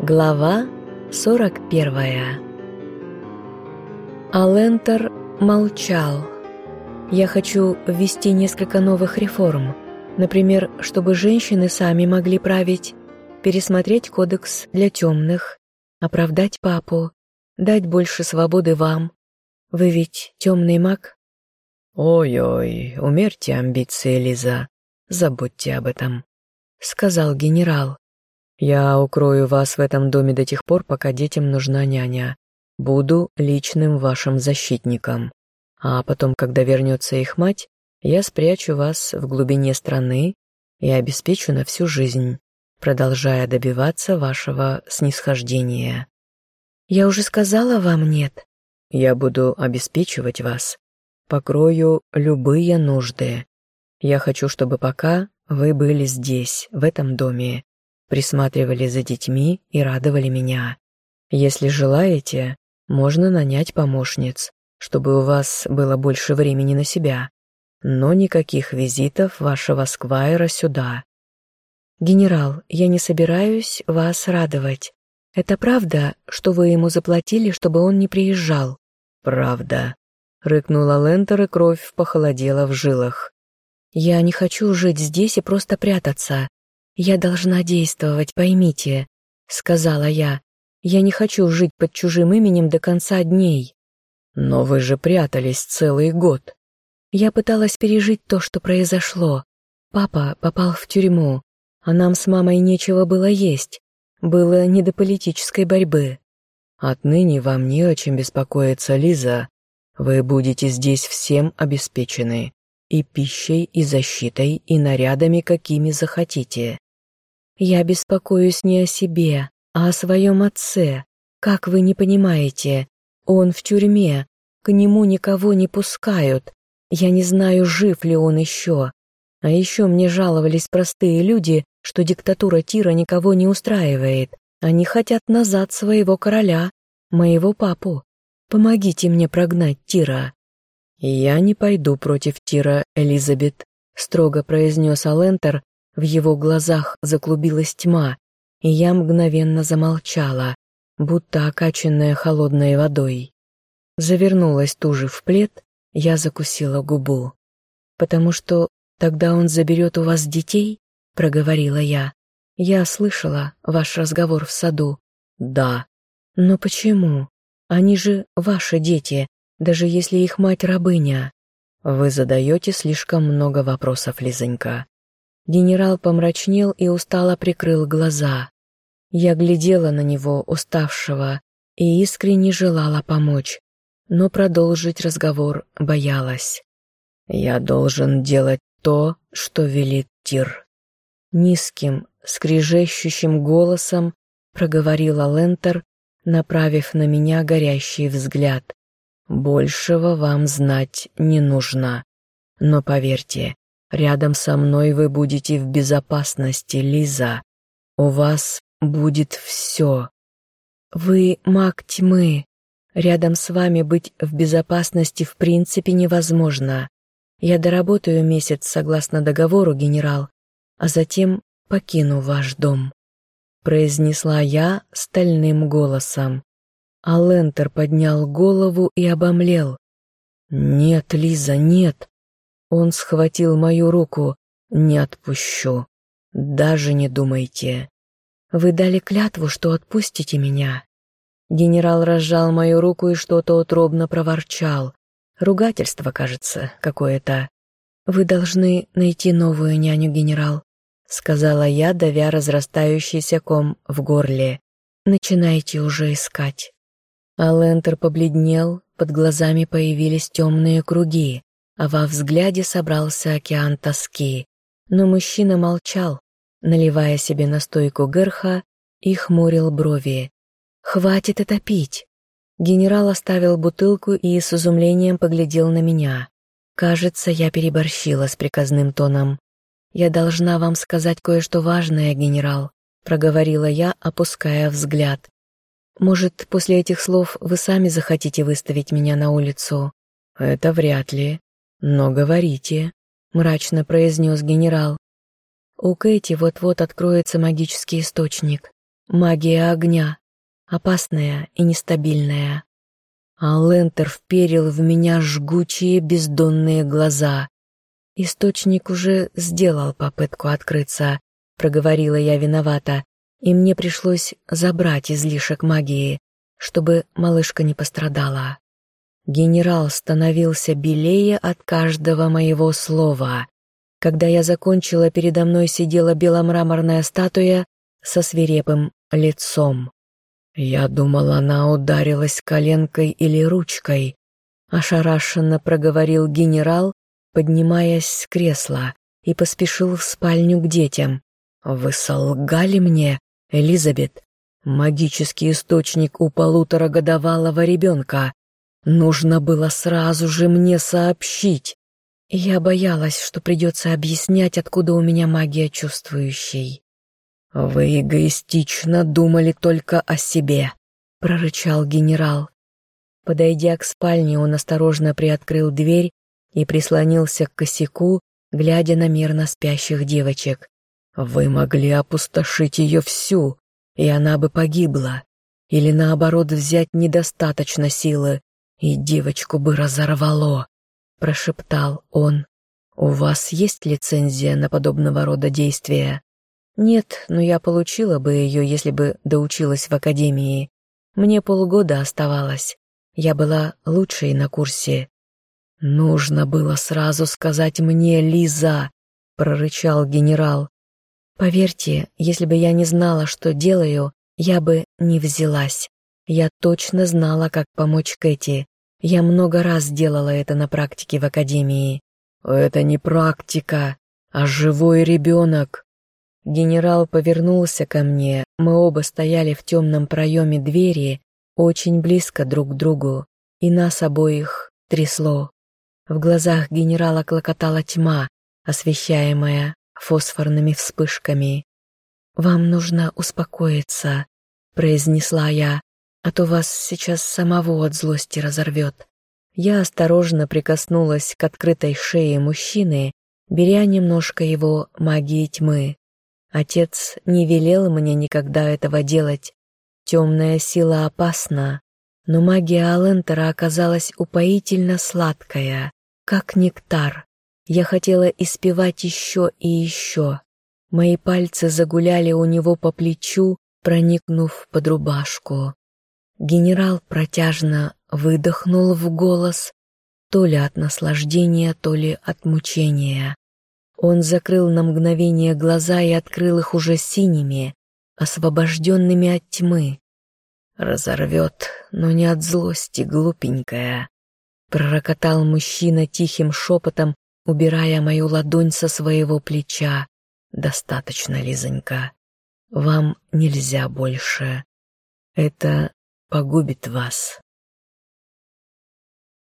Глава 41 Алентер молчал. Я хочу ввести несколько новых реформ. Например, чтобы женщины сами могли править, пересмотреть кодекс для темных, оправдать папу, дать больше свободы вам. Вы ведь темный маг? «Ой-ой, умерьте амбиции, Лиза. Забудьте об этом», — сказал генерал. Я укрою вас в этом доме до тех пор, пока детям нужна няня. Буду личным вашим защитником. А потом, когда вернется их мать, я спрячу вас в глубине страны и обеспечу на всю жизнь, продолжая добиваться вашего снисхождения. Я уже сказала вам нет. Я буду обеспечивать вас, покрою любые нужды. Я хочу, чтобы пока вы были здесь, в этом доме, присматривали за детьми и радовали меня. Если желаете, можно нанять помощниц, чтобы у вас было больше времени на себя. Но никаких визитов вашего сквайра сюда. Генерал, я не собираюсь вас радовать. Это правда, что вы ему заплатили, чтобы он не приезжал? Правда. Рыкнула Лентер, и кровь похолодела в жилах. Я не хочу жить здесь и просто прятаться. «Я должна действовать, поймите», — сказала я. «Я не хочу жить под чужим именем до конца дней». «Но вы же прятались целый год». Я пыталась пережить то, что произошло. Папа попал в тюрьму, а нам с мамой нечего было есть. Было не до политической борьбы. «Отныне вам не о чем беспокоиться, Лиза. Вы будете здесь всем обеспечены. И пищей, и защитой, и нарядами, какими захотите. Я беспокоюсь не о себе, а о своем отце. Как вы не понимаете? Он в тюрьме, к нему никого не пускают. Я не знаю, жив ли он еще. А еще мне жаловались простые люди, что диктатура Тира никого не устраивает. Они хотят назад своего короля, моего папу. Помогите мне прогнать Тира». «Я не пойду против Тира, Элизабет», — строго произнес Алентер, в его глазах заклубилась тьма, и я мгновенно замолчала, будто окаченная холодной водой. Завернулась туже в плед, я закусила губу. «Потому что тогда он заберет у вас детей?» — проговорила я. «Я слышала ваш разговор в саду». «Да». «Но почему? Они же ваши дети, даже если их мать рабыня». «Вы задаете слишком много вопросов, Лизонька. Генерал помрачнел и устало прикрыл глаза. Я глядела на него, уставшего, и искренне желала помочь, но продолжить разговор боялась. «Я должен делать то, что велит Тир». Низким, скрижещущим голосом проговорила Лентер, направив на меня горящий взгляд. «Большего вам знать не нужно. Но поверьте, Рядом со мной вы будете в безопасности, Лиза. У вас будет все. Вы маг тьмы. Рядом с вами быть в безопасности в принципе невозможно. Я доработаю месяц согласно договору, генерал, а затем покину ваш дом», — произнесла я стальным голосом. А Лентер поднял голову и обомлел. «Нет, Лиза, нет. Он схватил мою руку. «Не отпущу. Даже не думайте. Вы дали клятву, что отпустите меня». Генерал разжал мою руку и что-то утробно проворчал. Ругательство, кажется, какое-то. «Вы должны найти новую няню, генерал», — сказала я, давя разрастающийся ком в горле. «Начинайте уже искать». Алентер побледнел, под глазами появились темные круги а во взгляде собрался океан тоски. Но мужчина молчал, наливая себе настойку герха и хмурил брови. «Хватит это пить!» Генерал оставил бутылку и с изумлением поглядел на меня. Кажется, я переборщила с приказным тоном. «Я должна вам сказать кое-что важное, генерал», — проговорила я, опуская взгляд. «Может, после этих слов вы сами захотите выставить меня на улицу?» «Это вряд ли», «Но говорите», — мрачно произнес генерал. «У Кэти вот-вот откроется магический источник. магия огня, опасная и нестабильная. А Лентер вперил в меня жгучие бездонные глаза. Источник уже сделал попытку открыться, проговорила я виновата, и мне пришлось забрать излишек магии, чтобы малышка не пострадала. Генерал становился белее от каждого моего слова. Когда я закончила, передо мной сидела беломраморная статуя со свирепым лицом. Я думала, она ударилась коленкой или ручкой. Ошарашенно проговорил генерал, поднимаясь с кресла, и поспешил в спальню к детям. «Вы солгали мне, Элизабет? Магический источник у полуторагодовалого ребенка. Нужно было сразу же мне сообщить. Я боялась, что придется объяснять, откуда у меня магия чувствующей. «Вы эгоистично думали только о себе», — прорычал генерал. Подойдя к спальне, он осторожно приоткрыл дверь и прислонился к косяку, глядя на мирно спящих девочек. «Вы могли опустошить ее всю, и она бы погибла, или наоборот взять недостаточно силы, и девочку бы разорвало», — прошептал он. «У вас есть лицензия на подобного рода действия?» «Нет, но я получила бы ее, если бы доучилась в академии. Мне полгода оставалось. Я была лучшей на курсе». «Нужно было сразу сказать мне, Лиза», — прорычал генерал. «Поверьте, если бы я не знала, что делаю, я бы не взялась. Я точно знала, как помочь Кэти. Я много раз делала это на практике в академии. Это не практика, а живой ребенок. Генерал повернулся ко мне, мы оба стояли в темном проеме двери, очень близко друг к другу, и нас обоих трясло. В глазах генерала клокотала тьма, освещаемая фосфорными вспышками. «Вам нужно успокоиться», — произнесла я, а то вас сейчас самого от злости разорвет. Я осторожно прикоснулась к открытой шее мужчины, беря немножко его магии тьмы. Отец не велел мне никогда этого делать. Темная сила опасна, но магия Алентера оказалась упоительно сладкая, как нектар. Я хотела испевать еще и еще. Мои пальцы загуляли у него по плечу, проникнув под рубашку. Генерал протяжно выдохнул в голос, то ли от наслаждения, то ли от мучения. Он закрыл на мгновение глаза и открыл их уже синими, освобожденными от тьмы. «Разорвет, но не от злости, глупенькая», — пророкотал мужчина тихим шепотом, убирая мою ладонь со своего плеча. «Достаточно, Лизонька. Вам нельзя больше. Это погубит вас.